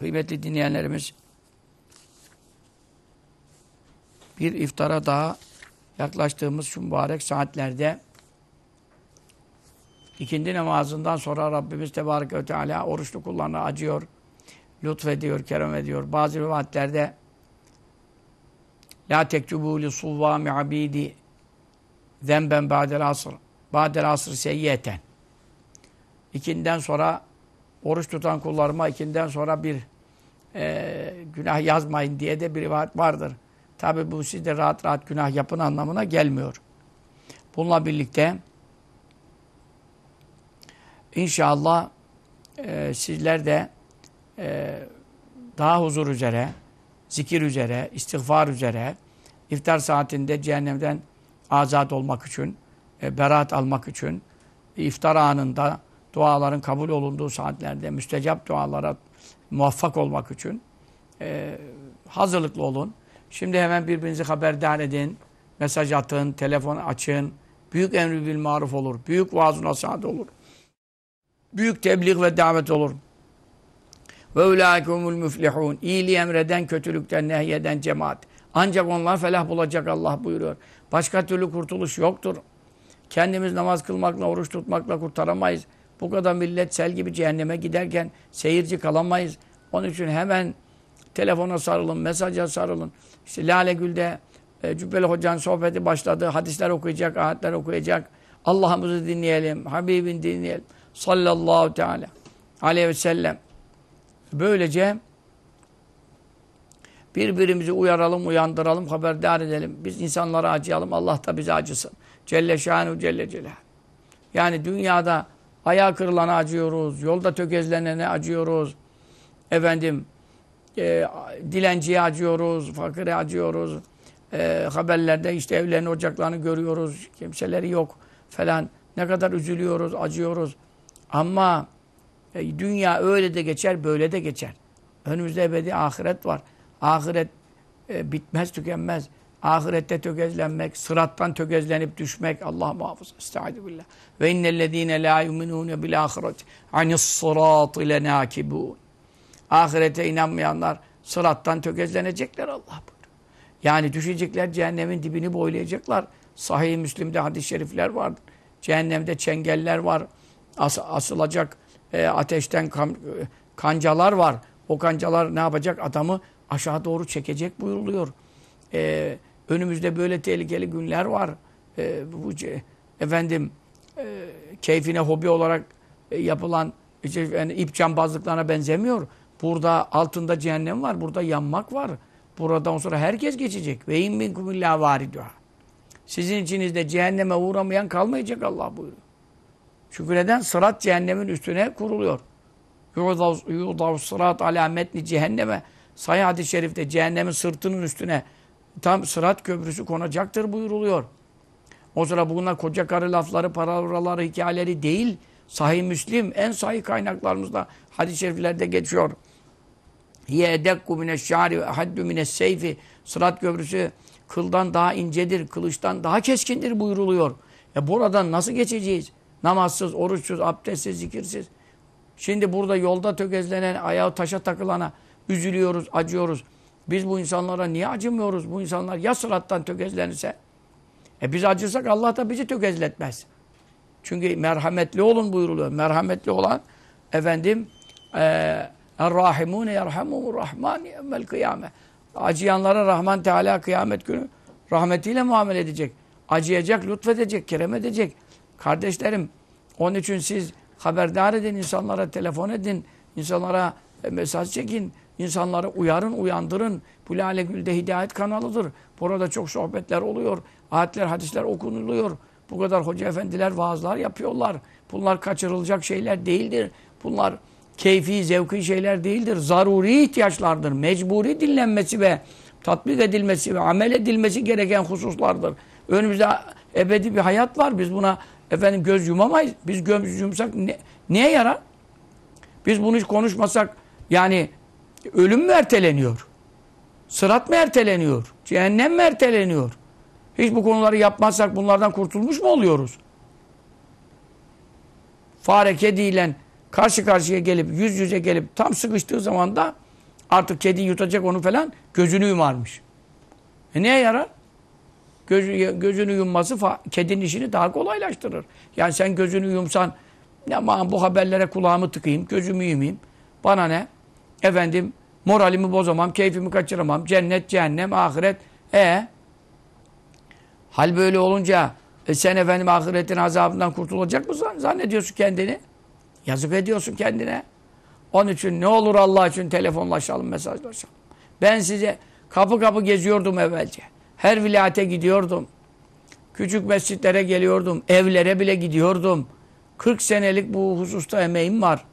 Kıymetli dinleyenlerimiz, bir iftara daha yaklaştığımız şu mübarek saatlerde ikindi namazından sonra Rabbimiz Tebarek ve Teala oruçlu kullarına acıyor, lütfediyor, kerem ediyor. Bazı rivayetlerde La tektubu li suvvami abidi zemben ba'del asr. Ba'del asr seyyiyeten. İkinden sonra oruç tutan kullarıma ikinden sonra bir e, günah yazmayın diye de bir rivayet vardır. Tabi bu siz de rahat rahat günah yapın anlamına gelmiyor. Bununla birlikte inşallah e, sizler de e, daha huzur üzere, zikir üzere, istiğfar üzere, iftar saatinde cehennemden azat olmak için, e, beraat almak için, iftar anında duaların kabul olunduğu saatlerde müstecap dualara muvaffak olmak için e, hazırlıklı olun. Şimdi hemen birbirinizi haberdar edin, mesaj atın, telefon açın. Büyük emri bil maruf olur, büyük vaaz nasihat olur. Büyük tebliğ ve davet olur. Ve ulâikumul müflihûn. İyiliği emreden, kötülükten nehyeden cemaat. Ancak onlar felah bulacak Allah buyuruyor. Başka türlü kurtuluş yoktur. Kendimiz namaz kılmakla, oruç tutmakla kurtaramayız. Bu kadar millet sel gibi cehenneme giderken seyirci kalamayız. Onun için hemen telefona sarılın, mesaja sarılın. İşte Lale Gül'de e, Cübbeli Hoca'nın sohbeti başladı. Hadisler okuyacak, ayetler okuyacak. Allah'ımızı dinleyelim, Habibin dinleyelim. Sallallahu teala aleyhi ve sellem. Böylece birbirimizi uyaralım, uyandıralım, haberdar edelim. Biz insanlara acıyalım, Allah da bize acısın. Celle şanu celle celal. Yani dünyada ayağı kırılana acıyoruz, yolda tökezlenene acıyoruz. Efendim, e, dilenciye acıyoruz, fakire acıyoruz. E, haberlerde işte evlerini, ocaklarını görüyoruz. Kimseleri yok falan. Ne kadar üzülüyoruz, acıyoruz. Ama e, dünya öyle de geçer, böyle de geçer. Önümüzde ebedi ahiret var. Ahiret e, bitmez, tükenmez. Ahirette tökezlenmek, sırattan tökezlenip düşmek Allah muhafaza. Estaizu billah. Ve innellezîne lâ yuminûne bil âhireti anis sırâtı lenâkibûn. Ahirete inanmayanlar sırattan tökezlenecekler Allah buyuruyor. Yani düşecekler cehennemin dibini boylayacaklar. Sahih-i Müslim'de hadis-i şerifler vardır. Cehennemde çengeller var. As asılacak e, ateşten kan, kancalar var. O kancalar ne yapacak? Adamı aşağı doğru çekecek buyuruluyor. E, önümüzde böyle tehlikeli günler var. E, bu efendim e, keyfine hobi olarak e, yapılan işte, yani ip cambazlıklarına benzemiyor. Burada altında cehennem var. Burada yanmak var. Buradan sonra herkes geçecek. Ve in minkum illa variduha. Sizin içinizde cehenneme uğramayan kalmayacak Allah buyuruyor. Çünkü neden? Sırat cehennemin üstüne kuruluyor. Yudav sırat ala metni cehenneme. Sayı hadis-i şerifte cehennemin sırtının üstüne tam sırat köprüsü konacaktır buyuruluyor. O sıra bunlar koca karı lafları, paravraları, hikayeleri değil. Sahih Müslim en sahih kaynaklarımızda hadis-i şeriflerde geçiyor. Hiye edekku mineşşâri ve haddu minesseyfi. Sırat köprüsü kıldan daha incedir, kılıçtan daha keskindir buyuruluyor. E buradan nasıl geçeceğiz? Namazsız, oruçsuz, abdestsiz, zikirsiz. Şimdi burada yolda tökezlenen, ayağı taşa takılana üzülüyoruz, acıyoruz. Biz bu insanlara niye acımıyoruz? Bu insanlar ya sırattan tökezlenirse? E biz acırsak Allah da bizi tökezletmez. Çünkü merhametli olun buyuruluyor. Merhametli olan efendim eee Er-Rahimune yerhamumur Rahman yevmel kıyame. Acıyanlara Rahman Teala kıyamet günü rahmetiyle muamele edecek. Acıyacak, lütfedecek, kerem edecek. Kardeşlerim, onun için siz haberdar edin, insanlara telefon edin, insanlara mesaj çekin, insanları uyarın, uyandırın. Bu Lale Gül'de hidayet kanalıdır. Burada çok sohbetler oluyor, ayetler, hadisler okunuluyor. Bu kadar hoca efendiler vaazlar yapıyorlar. Bunlar kaçırılacak şeyler değildir. Bunlar keyfi, zevki şeyler değildir. Zaruri ihtiyaçlardır. Mecburi dinlenmesi ve tatbik edilmesi ve amel edilmesi gereken hususlardır. Önümüzde ebedi bir hayat var. Biz buna efendim göz yumamayız. Biz göz yumsak ne, neye yarar? Biz bunu hiç konuşmasak yani ölüm mü erteleniyor? Sırat mı erteleniyor? Cehennem mi erteleniyor? Hiç bu konuları yapmazsak bunlardan kurtulmuş mu oluyoruz? Fare kediyle karşı karşıya gelip yüz yüze gelip tam sıkıştığı zaman da artık kedi yutacak onu falan gözünü yumarmış. E neye yarar? Gözü, gözünü yumması kedinin işini daha kolaylaştırır. Yani sen gözünü yumsan ne bu haberlere kulağımı tıkayım, gözümü yumayım. Bana ne? Efendim moralimi bozamam, keyfimi kaçıramam. Cennet, cehennem, ahiret. E Hal böyle olunca e sen efendim ahiretin azabından kurtulacak mısın? Zannediyorsun kendini. Yazık ediyorsun kendine. Onun için ne olur Allah için telefonlaşalım, mesajlaşalım. Ben size kapı kapı geziyordum evvelce. Her vilayete gidiyordum. Küçük mescitlere geliyordum. Evlere bile gidiyordum. 40 senelik bu hususta emeğim var.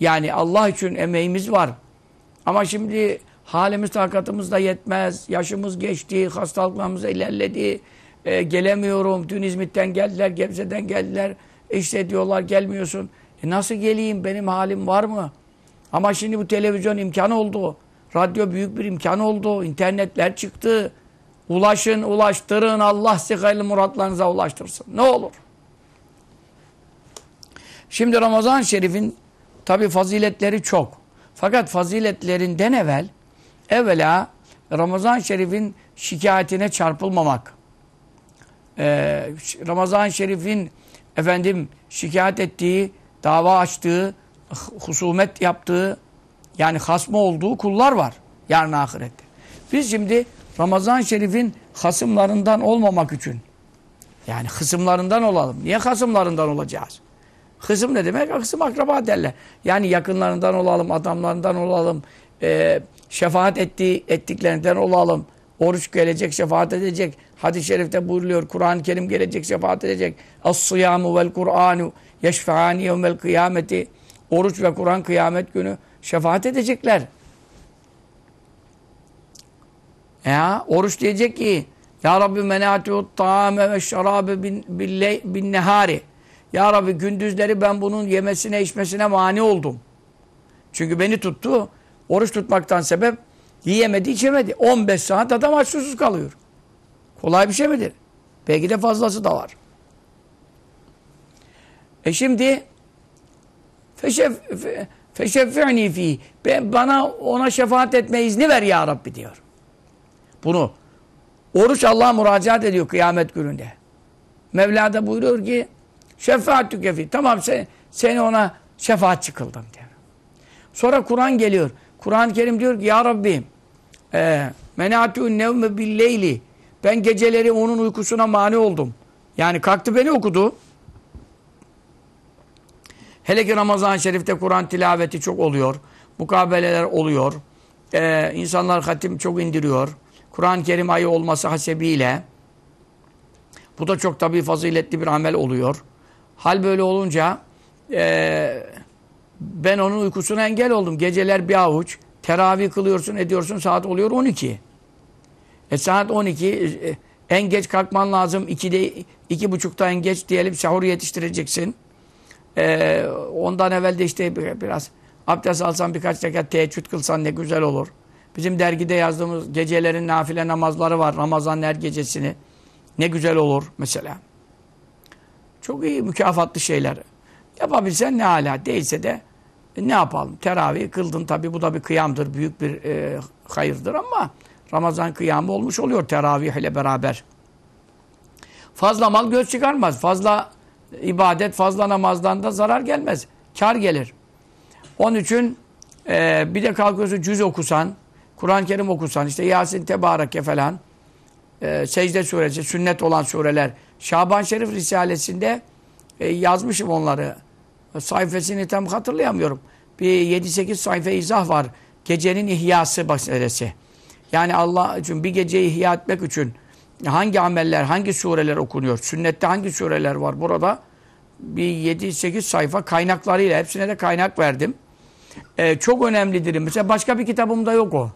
Yani Allah için emeğimiz var. Ama şimdi halimiz takatımız da yetmez. Yaşımız geçti, hastalıklarımız ilerledi. Ee, gelemiyorum. Dün İzmit'ten geldiler, Gebze'den geldiler. İşte diyorlar gelmiyorsun. E nasıl geleyim? Benim halim var mı? Ama şimdi bu televizyon imkan oldu. Radyo büyük bir imkan oldu. İnternetler çıktı. Ulaşın, ulaştırın. Allah size hayırlı muratlarınıza ulaştırsın. Ne olur. Şimdi Ramazan-ı Şerif'in tabi faziletleri çok. Fakat faziletlerinden evvel evvela Ramazan-ı Şerif'in şikayetine çarpılmamak. Ee, Ramazan-ı Şerif'in efendim şikayet ettiği, dava açtığı, husumet yaptığı yani hasmı olduğu kullar var yarın ahirette. Biz şimdi Ramazan-ı Şerif'in hasımlarından olmamak için yani hısımlarından olalım. Niye hasımlarından olacağız? Hısım ne demek? Hısım akraba derler. Yani yakınlarından olalım, adamlarından olalım, e, şefaat ettiği, ettiklerinden olalım. Oruç gelecek, şefaat edecek. Hadis-i şerifte buyuruyor, Kur'an-ı Kerim gelecek, şefaat edecek. As-sıyamu vel Kur'anu yeşfe'ani yevmel kıyameti. Oruç ve Kur'an kıyamet günü şefaat edecekler. Ya oruç diyecek ki Ya Rabbi menatiut ta'ame ve şarabe bin, bin nehari. Ya Rabbi gündüzleri ben bunun yemesine içmesine mani oldum. Çünkü beni tuttu. Oruç tutmaktan sebep yiyemedi içemedi. 15 saat adam aç kalıyor. Kolay bir şey midir? Belki de fazlası da var. E şimdi feşeffi'ni fi ben bana ona şefaat etme izni ver ya Rabbi diyor. Bunu oruç Allah'a müracaat ediyor kıyamet gününde. Mevla da buyuruyor ki şefaat tükefi. Tamam sen, seni ona şefaat kıldım diyor. Sonra Kur'an geliyor. Kur'an-ı Kerim diyor ki ya Rabbi e, menatû'n nevme billeyli ben geceleri onun uykusuna mani oldum. Yani kalktı beni okudu. Hele ki Ramazan-ı Şerif'te Kur'an tilaveti çok oluyor. Mukabeleler oluyor. Ee, insanlar hatim çok indiriyor. Kur'an-ı Kerim ayı olması hasebiyle bu da çok tabii faziletli bir amel oluyor. Hal böyle olunca e, ben onun uykusuna engel oldum. Geceler bir avuç. Teravih kılıyorsun, ediyorsun. Saat oluyor 12. E saat 12. E, en geç kalkman lazım. 2'de, iki buçukta en geç diyelim sahur yetiştireceksin. E, ondan evvel de işte biraz abdest alsan birkaç rekat teheccüd kılsan ne güzel olur. Bizim dergide yazdığımız gecelerin nafile namazları var. Ramazan her gecesini. Ne güzel olur mesela. Çok iyi mükafatlı şeyler. Yapabilsen ne hala. Değilse de ne yapalım? Teravih kıldın tabi bu da bir kıyamdır. Büyük bir e, hayırdır ama Ramazan kıyamı olmuş oluyor teravih ile beraber. Fazla mal göz çıkarmaz. Fazla ibadet, fazla namazdan da zarar gelmez. Kar gelir. Onun için e, bir de kalkıyorsun cüz okusan, Kur'an-ı Kerim okusan, işte Yasin Tebareke falan, e, secde suresi, sünnet olan sureler. Şaban Şerif Risalesi'nde e, yazmışım onları. Sayfasını tam hatırlayamıyorum. Bir 7-8 sayfa izah var. Gecenin ihyası meselesi. Yani Allah için bir geceyi ihya etmek için hangi ameller, hangi sureler okunuyor? Sünnette hangi sureler var burada? bir 7-8 sayfa kaynaklarıyla hepsine de kaynak verdim. Ee, çok önemlidir. Mesela başka bir kitabımda yok o.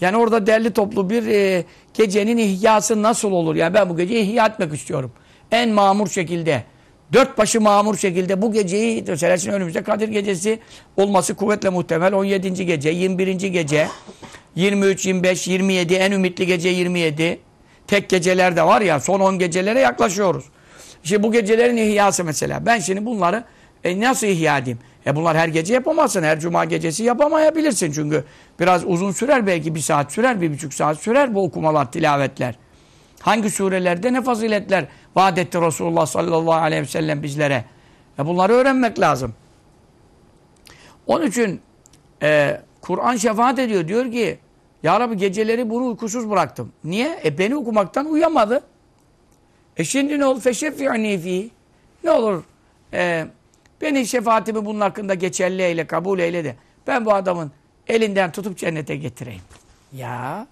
Yani orada derli toplu bir e, gecenin ihyası nasıl olur? Yani ben bu geceyi ihya etmek istiyorum. En mamur şekilde. Dört başı mamur şekilde bu geceyi mesela şimdi önümüzde Kadir Gecesi olması kuvvetle muhtemel. 17. gece, 21. gece, 23, 25, 27 en ümitli gece 27. Tek geceler de var ya son 10 gecelere yaklaşıyoruz. İşte bu gecelerin ihyası mesela. Ben şimdi bunları e, nasıl ihya edeyim? E bunlar her gece yapamazsın. Her cuma gecesi yapamayabilirsin. Çünkü biraz uzun sürer belki bir saat sürer, bir buçuk saat sürer bu okumalar, tilavetler. Hangi surelerde ne faziletler vaat etti Resulullah sallallahu aleyhi ve sellem bizlere. E bunları öğrenmek lazım. Onun için e, Kur'an şefaat ediyor. Diyor ki Ya Rabbi geceleri bunu uykusuz bıraktım. Niye? E beni okumaktan uyamadı. E şimdi ne olur? Feşeffi'ni fi. Ne olur? E, beni şefaatimi bunun hakkında geçerli eyle, kabul eyle de. Ben bu adamın elinden tutup cennete getireyim. Ya.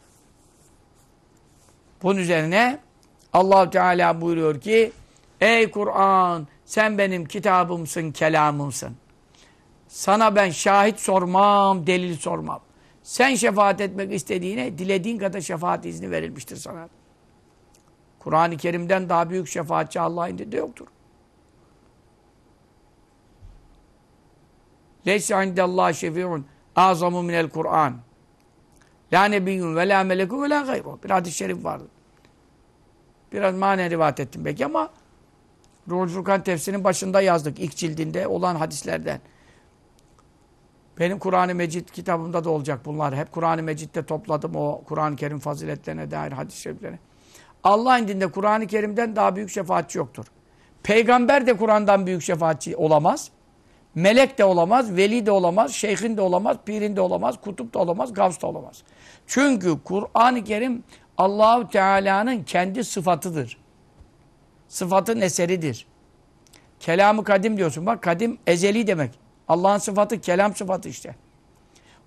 Bunun üzerine allah Teala buyuruyor ki Ey Kur'an sen benim kitabımsın, kelamımsın. Sana ben şahit sormam, delil sormam. Sen şefaat etmek istediğine dilediğin kadar şefaat izni verilmiştir sana. Kur'an-ı Kerim'den daha büyük şefaatçi Allah'ın indinde yoktur. Leysa indallah şefi'un azamu minel Kur'an. La nebiyyun ve la melekun ve la gayru. Bir hadis-i şerif vardı. Biraz manen rivayet ettim belki ama Ruhul Furkan tefsirinin başında yazdık. ilk cildinde olan hadislerden. Benim Kur'an-ı Mecid kitabımda da olacak bunlar. Hep Kur'an-ı Mecid'de topladım o Kur'an-ı Kerim faziletlerine dair hadis-i şerifleri. Allah indinde Kur'an-ı Kerim'den daha büyük şefaatçi yoktur. Peygamber de Kur'an'dan büyük şefaatçi olamaz. Melek de olamaz, veli de olamaz, şeyhin de olamaz, pirin de olamaz, kutup da olamaz, gavs da olamaz. Çünkü Kur'an-ı Kerim Allahu Teala'nın kendi sıfatıdır. Sıfatın eseridir. Kelamı kadim diyorsun. Bak kadim ezeli demek. Allah'ın sıfatı kelam sıfatı işte.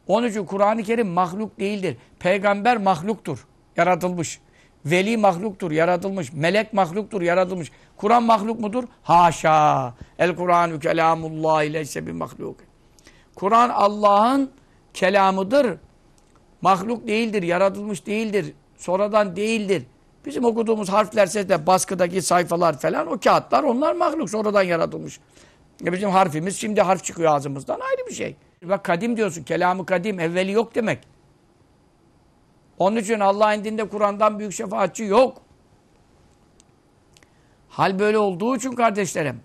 Onun için Kur'an-ı Kerim mahluk değildir. Peygamber mahluktur. Yaratılmış. Veli mahluktur, yaratılmış. Melek mahluktur, yaratılmış. Kur'an mahluk mudur? Haşa. El Kur'anü kelamullah ileyse bir mahluk. Kur'an Allah'ın kelamıdır. Mahluk değildir, yaratılmış değildir. Sonradan değildir. Bizim okuduğumuz harfler sesle baskıdaki sayfalar falan o kağıtlar onlar mahluk sonradan yaratılmış. E bizim harfimiz şimdi harf çıkıyor ağzımızdan ayrı bir şey. Bak kadim diyorsun kelamı kadim evveli yok demek. Onun için Allah indinde Kur'an'dan büyük şefaatçi yok. Hal böyle olduğu için kardeşlerim